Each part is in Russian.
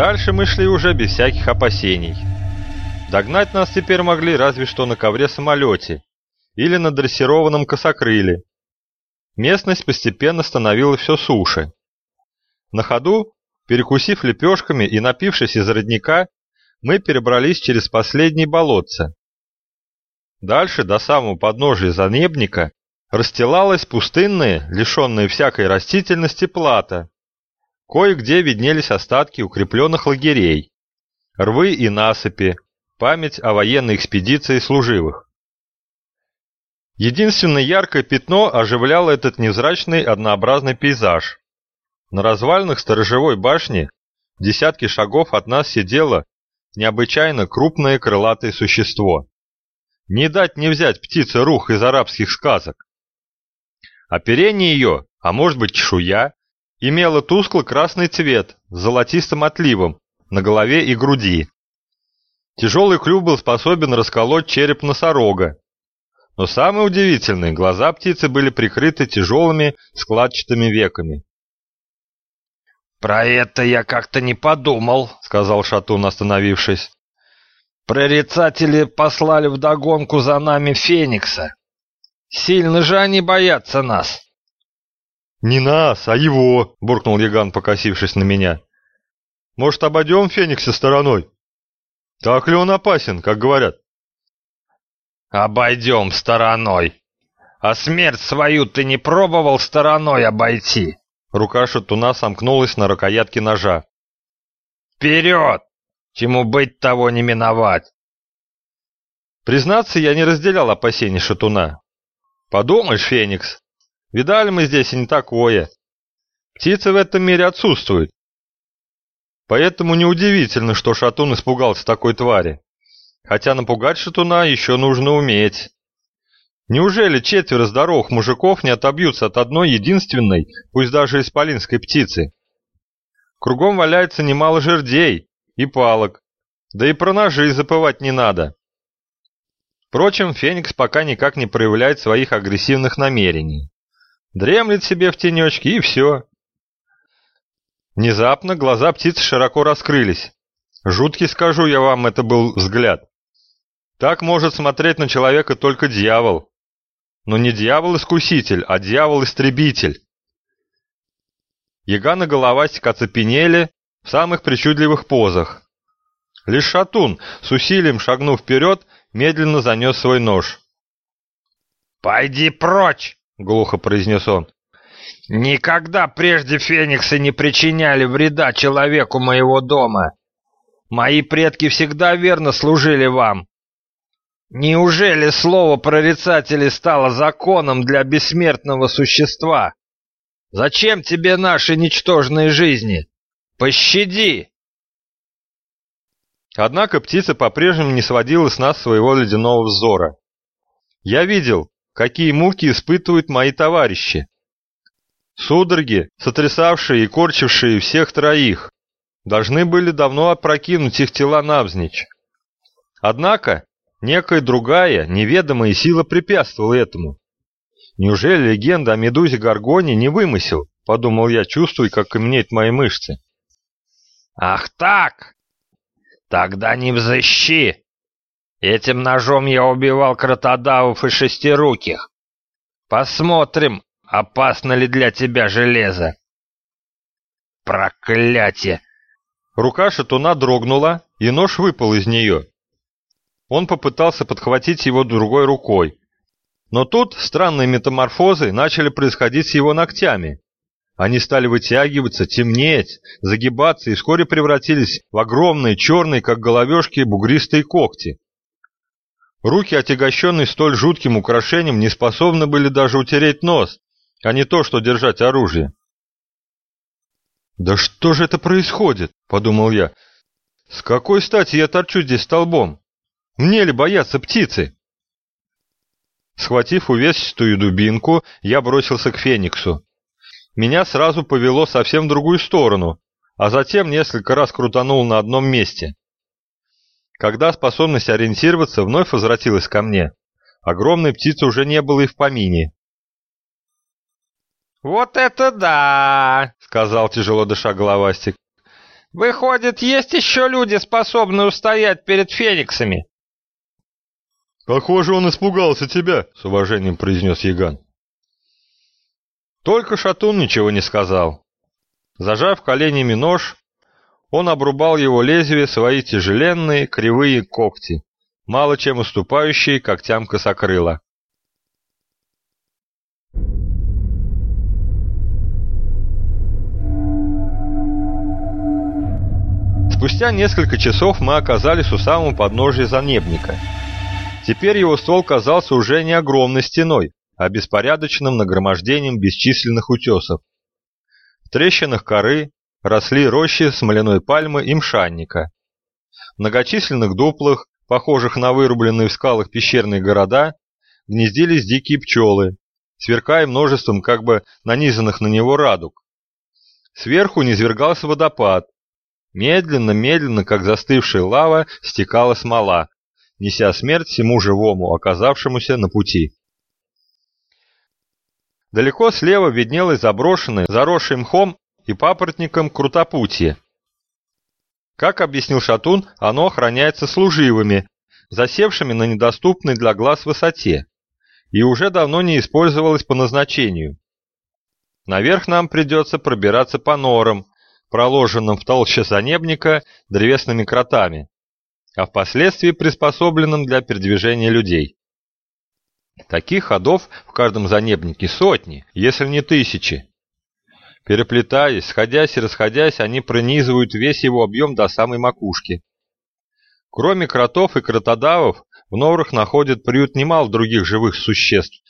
Дальше мы шли уже без всяких опасений. Догнать нас теперь могли разве что на ковре-самолете или на дрессированном косокрыле. Местность постепенно становилась все суше. На ходу, перекусив лепешками и напившись из родника, мы перебрались через последние болотца. Дальше, до самого подножия занебника, расстилалась пустынная, лишенная всякой растительности плата. Кое-где виднелись остатки укрепленных лагерей, рвы и насыпи, память о военной экспедиции служивых. Единственное яркое пятно оживляло этот невзрачный однообразный пейзаж. На развалинах сторожевой башни десятки шагов от нас сидело необычайно крупное крылатое существо. Не дать не взять птица рух из арабских сказок. Оперение ее, а может быть чешуя, имело тускло-красный цвет с золотистым отливом на голове и груди. Тяжелый клюв был способен расколоть череп носорога. Но самое удивительное, глаза птицы были прикрыты тяжелыми складчатыми веками. «Про это я как-то не подумал», — сказал Шатун, остановившись. «Прорицатели послали вдогонку за нами Феникса. Сильно же они боятся нас». «Не нас, а его!» — буркнул Яган, покосившись на меня. «Может, обойдем Феникса стороной? Так ли он опасен, как говорят?» «Обойдем стороной. А смерть свою ты не пробовал стороной обойти?» Рука шатуна сомкнулась на рукоятке ножа. «Вперед! Чему быть, того не миновать!» Признаться, я не разделял опасений шатуна. Подумаешь, Феникс, видали мы здесь и не такое. Птицы в этом мире отсутствуют. Поэтому неудивительно, что шатун испугался такой твари. Хотя напугать шатуна еще нужно уметь. Неужели четверо здоровых мужиков не отобьются от одной единственной, пусть даже исполинской птицы? Кругом валяется немало жердей и палок, да и про ножи запывать не надо. Впрочем, Феникс пока никак не проявляет своих агрессивных намерений. Дремлет себе в тенечке и все. Внезапно глаза птицы широко раскрылись. Жуткий, скажу я вам, это был взгляд. Так может смотреть на человека только дьявол. Но не дьявол-искуситель, а дьявол-истребитель. Яган и головастик оцепенели в самых причудливых позах. Лишь шатун, с усилием шагнув вперед, медленно занес свой нож. «Пойди прочь!» — глухо произнес он. «Никогда прежде фениксы не причиняли вреда человеку моего дома. Мои предки всегда верно служили вам. Неужели слово прорицателей стало законом для бессмертного существа? Зачем тебе наши ничтожные жизни? Пощади!» Однако птица по-прежнему не сводила с нас своего ледяного взора. Я видел, какие муки испытывают мои товарищи. Судороги, сотрясавшие и корчившие всех троих, должны были давно опрокинуть их тела навзничь. Однако Некая другая, неведомая сила препятствовала этому. Неужели легенда о медузе Гаргоне не вымысел? Подумал я, чувствуя, как каменеют мои мышцы. Ах так! Тогда не взыщи! Этим ножом я убивал кротодавов и шестируких. Посмотрим, опасно ли для тебя железо. Проклятие! Рука шатуна дрогнула, и нож выпал из нее. Он попытался подхватить его другой рукой. Но тут странные метаморфозы начали происходить с его ногтями. Они стали вытягиваться, темнеть, загибаться и вскоре превратились в огромные черные, как головешки, бугристые когти. Руки, отягощенные столь жутким украшением, не способны были даже утереть нос, а не то, что держать оружие. «Да что же это происходит?» — подумал я. «С какой стати я торчу здесь столбом? Мне ли бояться птицы? Схватив увесистую дубинку, я бросился к Фениксу. Меня сразу повело совсем в другую сторону, а затем несколько раз крутанул на одном месте. Когда способность ориентироваться вновь возвратилась ко мне, огромной птицы уже не было и в помине. «Вот это да!» — сказал тяжело дыша головастик. Выходит, есть еще люди, способные устоять перед фениксами. Похоже, он испугался тебя, с уважением произнес Яган. Только Шатун ничего не сказал. Зажав коленями нож, он обрубал его лезвие свои тяжеленные кривые когти, мало чем уступающие когтям косокрыла. Спустя несколько часов мы оказались у самого подножия занебника. Теперь его ствол казался уже не огромной стеной, а беспорядочным нагромождением бесчисленных утесов. В трещинах коры росли рощи смоляной пальмы и мшанника. В многочисленных дуплах, похожих на вырубленные в скалах пещерные города, гнездились дикие пчелы, сверкая множеством как бы нанизанных на него радуг. Сверху низвергался водопад, Медленно-медленно, как застывшая лава, стекала смола, неся смерть всему живому, оказавшемуся на пути. Далеко слева виднелось заброшенное, заросшее мхом и папоротником крутопутье. Как объяснил Шатун, оно охраняется служивыми, засевшими на недоступной для глаз высоте, и уже давно не использовалось по назначению. Наверх нам придется пробираться по норам, проложенным в толще занебника древесными кротами, а впоследствии приспособленным для передвижения людей. Таких ходов в каждом занебнике сотни, если не тысячи. Переплетаясь, сходясь и расходясь, они пронизывают весь его объем до самой макушки. Кроме кротов и кротодавов, в норах находят приют немало других живых существ,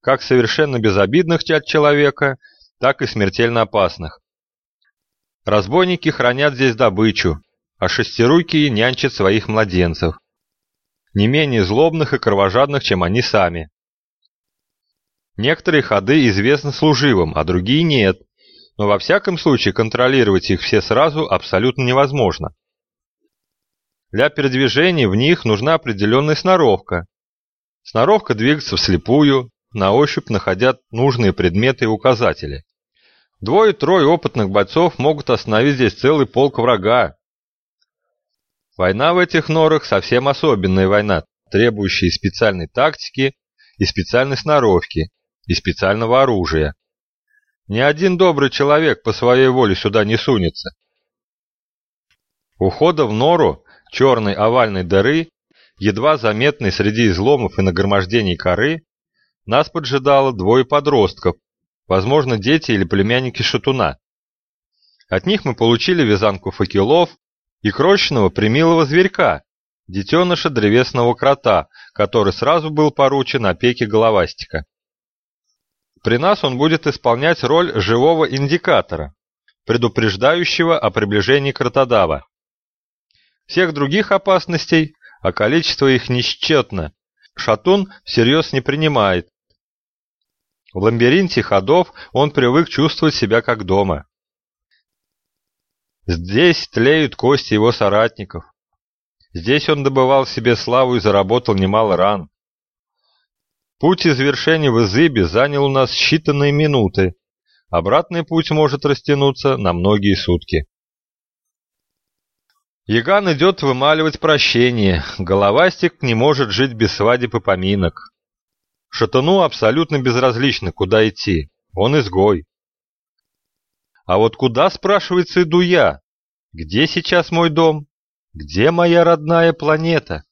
как совершенно безобидных от человека, так и смертельно опасных. Разбойники хранят здесь добычу, а шестирукие нянчат своих младенцев. Не менее злобных и кровожадных, чем они сами. Некоторые ходы известны служивым, а другие нет, но во всяком случае контролировать их все сразу абсолютно невозможно. Для передвижения в них нужна определенная сноровка. Сноровка двигаться вслепую, на ощупь находя нужные предметы и указатели. Двое-трое опытных бойцов могут остановить здесь целый полк врага. Война в этих норах совсем особенная война, требующая специальной тактики, и специальной сноровки, и специального оружия. Ни один добрый человек по своей воле сюда не сунется. У входа в нору черной овальной дыры, едва заметной среди изломов и нагромождений коры, нас поджидало двое подростков возможно, дети или племянники шатуна. От них мы получили вязанку факелов и крошечного примилого зверька, детеныша древесного крота, который сразу был поручен опеке головастика. При нас он будет исполнять роль живого индикатора, предупреждающего о приближении кротодава. Всех других опасностей, а количество их несчетно, Шатун всерьез не принимает в лабиринте ходов он привык чувствовать себя как дома. Здесь тлеют кости его соратников. Здесь он добывал себе славу и заработал немало ран. Путь из вершения в Изыбе занял у нас считанные минуты. Обратный путь может растянуться на многие сутки. Яган идет вымаливать прощение. Головастик не может жить без свадеб и поминок. Шатуну абсолютно безразлично, куда идти. Он изгой. А вот куда, спрашивается, иду я? Где сейчас мой дом? Где моя родная планета?